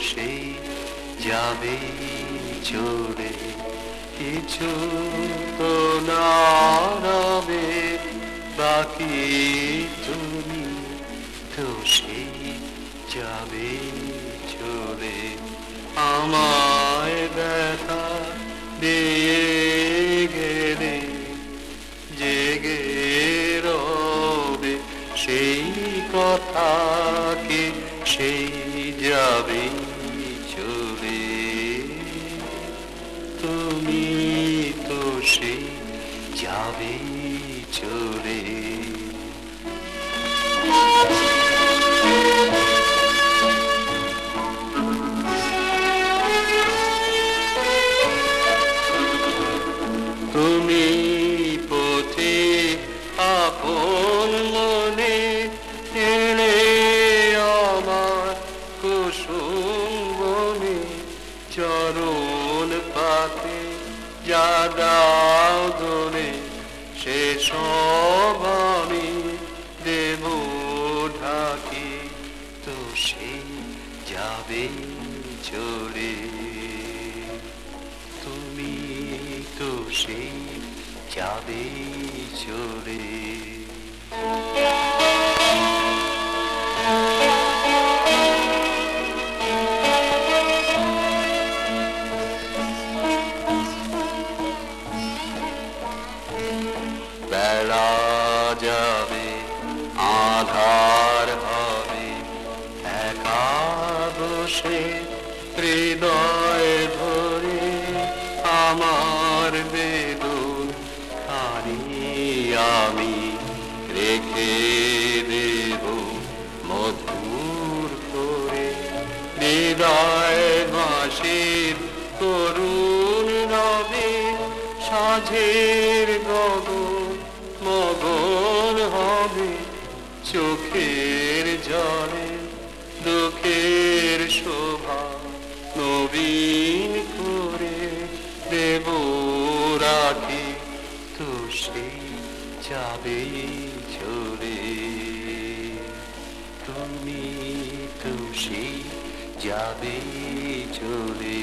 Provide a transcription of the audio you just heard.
সেই যাবে চলে কিছু তো না রবে বাকি তুমি তো সেই যাবে চলে আমায় ব্যথা দিয়ে গেলে, জেগে রবে সেই কথাকে সেই যাবে চলে। তুমি তো সেই যাবে চলে। তুমি পথে আপন কুসুম চরণ পাতে, যা সে সব দেব ঢাকি তো সেই যাবে চলে তুমি তো সেই যাবে চলে বেলা যাবে, আধার হবে। একা বসে হৃদয় ভরে আমার বেদন খানি আমি রেখে দেব মধুর করে। হৃদয় মাসির করুণ রবে সাঝের যাবে চলে তুমি তো সেই যাবে চলে।